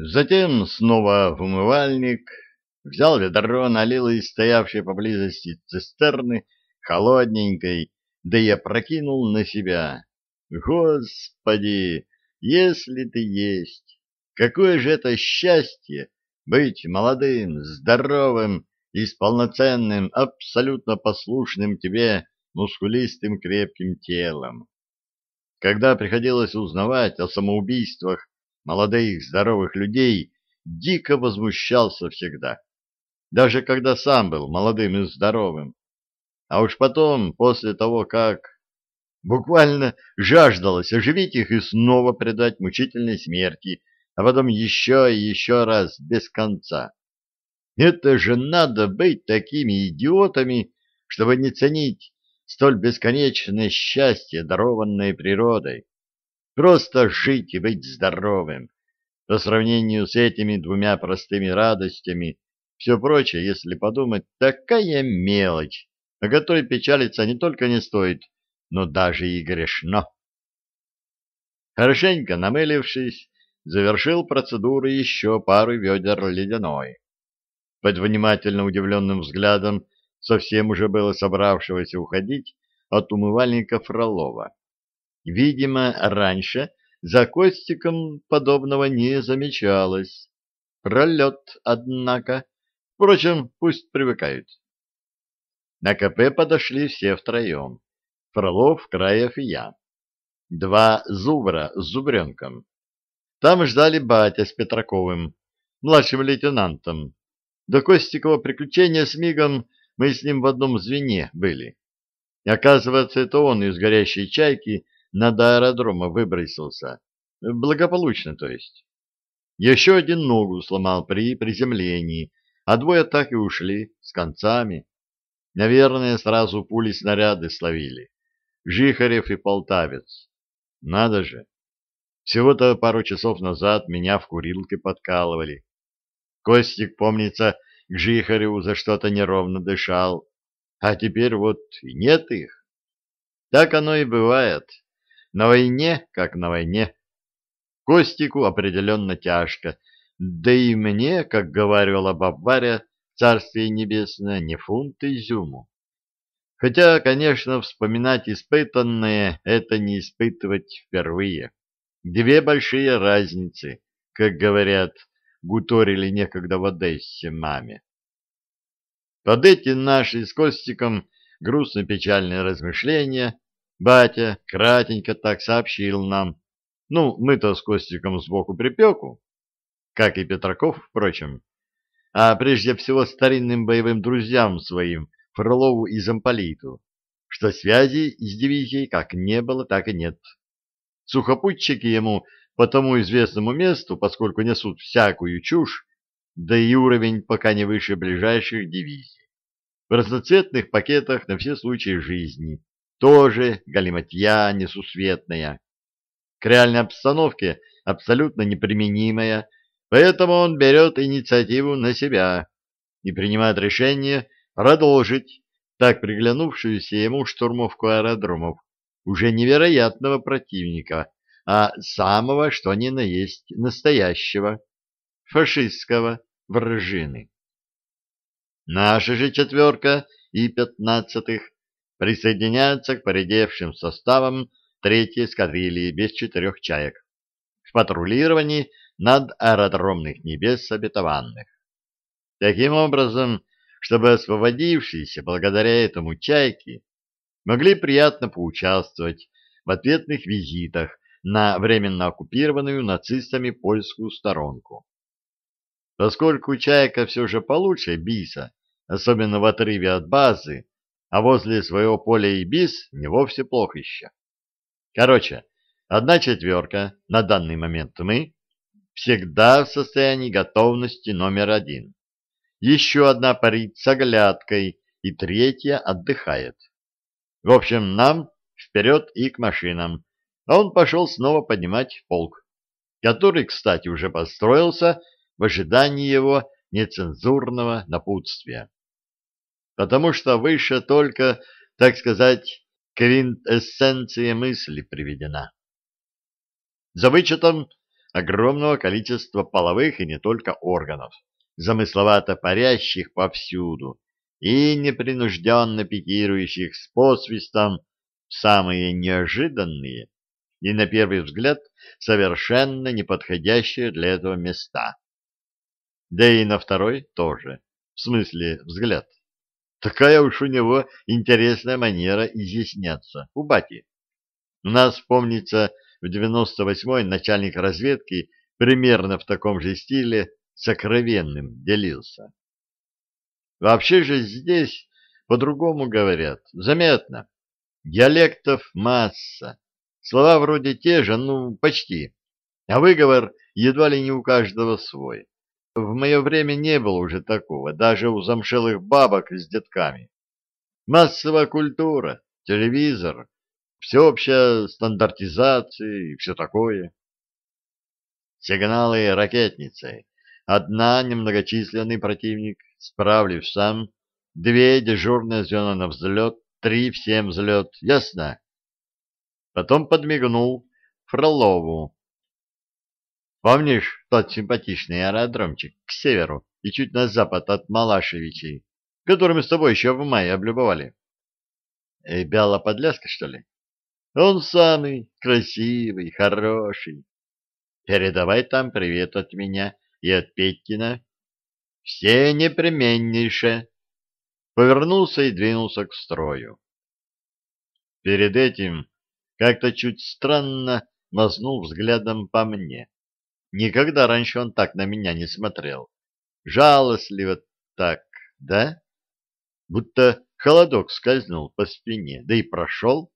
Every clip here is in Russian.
Затем снова в умывальник, взял ведро, налил из стоявшей поблизости цистерны холодненькой, да и опрокинул на себя. Господи, если ты есть, какое же это счастье быть молодым, здоровым и с полноценным, абсолютно послушным тебе мускулистым крепким телом. Когда приходилось узнавать о самоубийствах молодых здоровых людей, дико возмущался всегда, даже когда сам был молодым и здоровым. А уж потом, после того, как... Буквально жаждалось оживить их и снова предать мучительной смерти, а потом еще и еще раз без конца. Это же надо быть такими идиотами, чтобы не ценить столь бесконечное счастье, дарованное природой. Просто жить и быть здоровым. По сравнению с этими двумя простыми радостями, все прочее, если подумать, такая мелочь, о которой печалиться не только не стоит, но даже и грешно. Хорошенько намылившись, завершил процедуру еще пару ведер ледяной. Под внимательно удивленным взглядом совсем уже было собравшегося уходить от умывальника Фролова. Видимо, раньше за Костиком подобного не замечалось. Пролет, однако. Впрочем, пусть привыкают. На КП подошли все втроем. Фролов, Краев и я. Два зубра с зубренком. Там ждали батя с Петраковым, младшим лейтенантом. До Костикова приключения с Мигом мы с ним в одном звене были. И оказывается, это он из горящей чайки над аэродрома выбросился. Благополучно, то есть. Еще один ногу сломал при приземлении, а двое так и ушли, с концами. Наверное, сразу пули-снаряды словили. Жихарев и Полтавец. Надо же. Всего-то пару часов назад меня в курилке подкалывали. Костик, помнится, к Жихареву за что-то неровно дышал, а теперь вот и нет их. Так оно и бывает. На войне, как на войне. Костику определенно тяжко, да и мне, как говорила бабаря, царствие небесное, не фунт изюму. Хотя, конечно, вспоминать испытанное — это не испытывать впервые. Две большие разницы, как говорят, гуторили некогда в Одессе маме. Под эти наши с Костиком грустно-печальные размышления батя кратенько так сообщил нам. Ну, мы-то с Костиком сбоку припеку, как и Петраков, впрочем, а прежде всего старинным боевым друзьям своим, Фролову и Замполиту, что связи с дивизией как не было, так и нет. Сухопутчики ему по тому известному месту, поскольку несут всякую чушь, да и уровень пока не выше ближайших дивизий. В разноцветных пакетах на все случаи жизни, тоже галиматья несусветная. К реальной обстановке абсолютно неприменимая, поэтому он берет инициативу на себя и принимает решение продолжить так приглянувшуюся ему штурмовку аэродромов уже невероятного противника, а самого, что ни на есть, настоящего, фашистского вражины. Наша же четверка и пятнадцатых присоединяются к поредевшим составам третьей эскадрильи без четырех чаек в патрулировании над аэродромных небес обетованных. Таким образом, чтобы освободившиеся благодаря этому чайки могли приятно поучаствовать в ответных визитах на временно оккупированную нацистами польскую сторонку. Поскольку чайка все же получше биса, особенно в отрыве от базы, а возле своего поля и бис не вовсе плохо еще. Короче, одна четверка, на данный момент мы, всегда в состоянии готовности номер один. Еще одна парит с оглядкой, и третья отдыхает. В общем, нам вперед и к машинам, а он пошел снова поднимать полк, который, кстати, уже построился в ожидании его нецензурного напутствия. Потому что выше только, так сказать, квинтэссенция мысли приведена. За вычетом огромного количества половых и не только органов, замысловато парящих повсюду и непринужденно пикирующих с посвистом самые неожиданные и, на первый взгляд, совершенно неподходящие для этого места. Да и на второй тоже, в смысле взгляд. Такая уж у него интересная манера изъясняться, у бати. У нас, помнится, в 98-й начальник разведки примерно в таком же стиле сокровенным делился. Вообще же здесь по-другому говорят, заметно. Диалектов масса. Слова вроде те же, ну, почти. А выговор едва ли не у каждого свой. В мое время не было уже такого, даже у замшелых бабок с детками. Массовая культура, телевизор, всеобщая стандартизация и все такое. Сигналы ракетницы. Одна немногочисленный противник, справлюсь сам. Две дежурные звена на взлет, три всем взлет. Ясно? Потом подмигнул Фролову. Помнишь тот симпатичный аэродромчик к северу и чуть на запад от Малашевичей, который мы с тобой еще в мае облюбовали? Э, Бяла Подляска, что ли? Он самый красивый, хороший. Передавай там привет от меня и от Петькина. Все непременнейше. Повернулся и двинулся к строю. Перед этим как-то чуть странно мазнул взглядом по мне. Никогда раньше он так на меня не смотрел. Жалостливо так, да? Будто холодок скользнул по спине, да и прошел.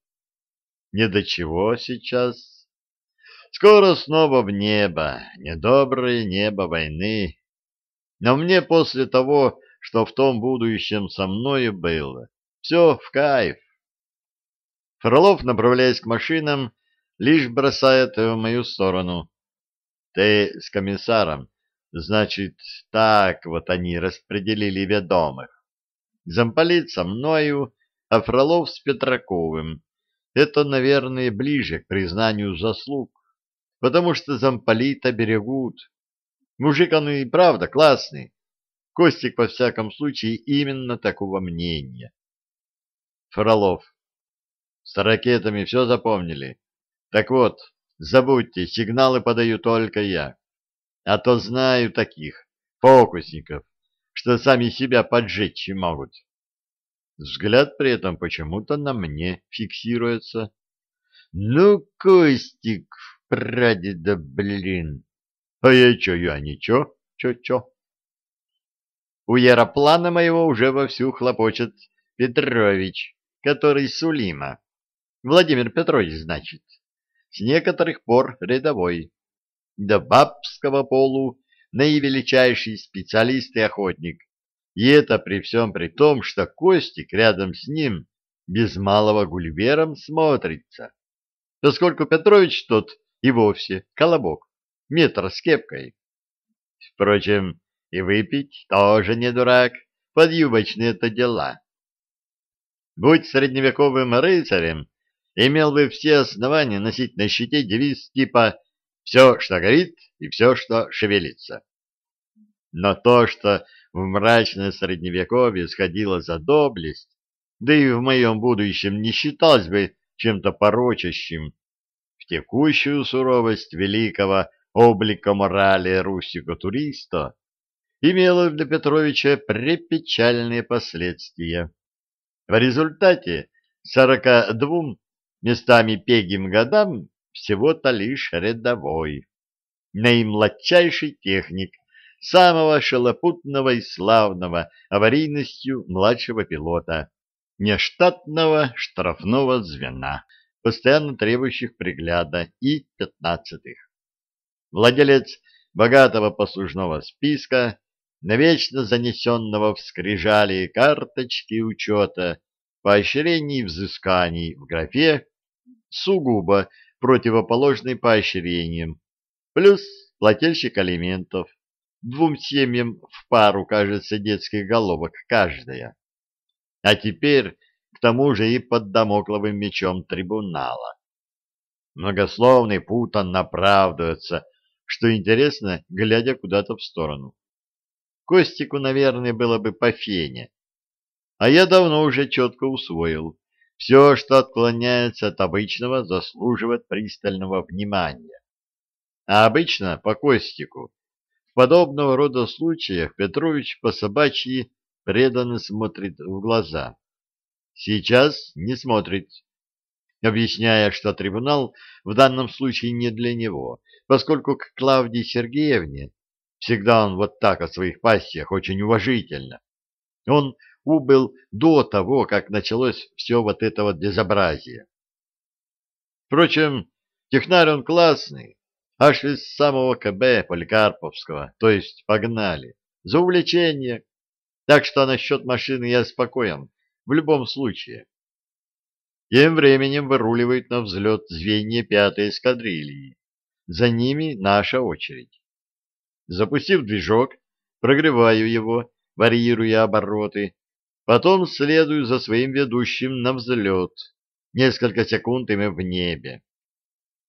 Не до чего сейчас. Скоро снова в небо, недоброе небо войны. Но мне после того, что в том будущем со мною было, все в кайф. Фролов, направляясь к машинам, лишь бросает в мою сторону. Ты с комиссаром, значит, так вот они распределили ведомых. Замполит со мною, а Фролов с Петраковым. Это, наверное, ближе к признанию заслуг, потому что замполита берегут. Мужик он и правда классный. Костик, во всяком случае, именно такого мнения. Фролов. С ракетами все запомнили? Так вот, Забудьте, сигналы подаю только я. А то знаю таких, фокусников, что сами себя поджечь могут. Взгляд при этом почему-то на мне фиксируется. Ну, Костик, прадеда, блин. А я чё, я ничего, чё-чё. У яроплана моего уже вовсю хлопочет Петрович, который Сулима. Владимир Петрович, значит с некоторых пор рядовой, до бабского полу наивеличайший специалист и охотник, и это при всем при том, что Костик рядом с ним без малого гульвером смотрится, поскольку Петрович тот и вовсе колобок, метр с кепкой. Впрочем, и выпить тоже не дурак, подъюбочные это дела. Будь средневековым рыцарем, имел бы все основания носить на щите девиз типа «все, что горит, и все, что шевелится». Но то, что в мрачное средневековье сходило за доблесть, да и в моем будущем не считалось бы чем-то порочащим, в текущую суровость великого облика морали русика-туриста имело для Петровича препечальные последствия. В результате сорока двум местами пегим годам всего-то лишь рядовой, наимладчайший техник самого шелопутного и славного аварийностью младшего пилота, нештатного штрафного звена, постоянно требующих пригляда и пятнадцатых. Владелец богатого послужного списка, навечно занесенного в скрижали карточки учета, поощрений и взысканий в графе сугубо противоположный поощрениям, плюс плательщик алиментов, двум семьям в пару, кажется, детских головок каждая. А теперь к тому же и под домокловым мечом трибунала. Многословный Путан оправдывается, что интересно, глядя куда-то в сторону. Костику, наверное, было бы по фене. А я давно уже четко усвоил. Все, что отклоняется от обычного, заслуживает пристального внимания. А обычно по Костику. В подобного рода случаях Петрович по собачьи преданно смотрит в глаза. Сейчас не смотрит, объясняя, что трибунал в данном случае не для него, поскольку к Клавдии Сергеевне всегда он вот так о своих пассиях очень уважительно. Он убыл до того, как началось все вот это вот безобразие. Впрочем, технарь он классный, аж из самого КБ Поликарповского, то есть погнали, за увлечение, так что насчет машины я спокоен в любом случае. Тем временем выруливает на взлет звенья пятой эскадрильи. За ними наша очередь. Запустив движок, прогреваю его, варьируя обороты, потом следую за своим ведущим на взлет. Несколько секунд и мы в небе.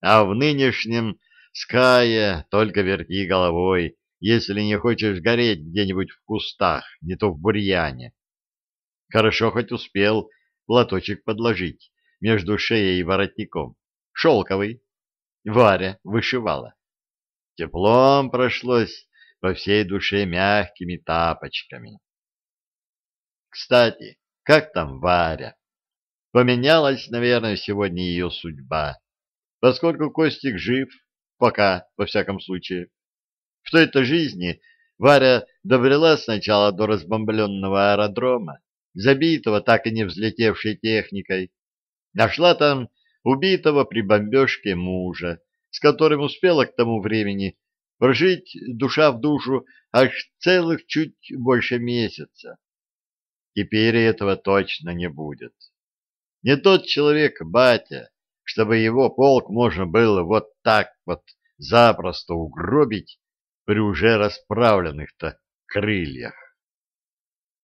А в нынешнем скае только верти головой, если не хочешь гореть где-нибудь в кустах, не то в бурьяне. Хорошо хоть успел платочек подложить между шеей и воротником. Шелковый. Варя вышивала. Теплом прошлось по всей душе мягкими тапочками. Кстати, как там Варя? Поменялась, наверное, сегодня ее судьба, поскольку Костик жив, пока, во всяком случае. В той-то жизни Варя добрела сначала до разбомбленного аэродрома, забитого так и не взлетевшей техникой, нашла там убитого при бомбежке мужа, с которым успела к тому времени прожить душа в душу аж целых чуть больше месяца. Теперь этого точно не будет. Не тот человек, батя, чтобы его полк можно было вот так вот запросто угробить при уже расправленных-то крыльях.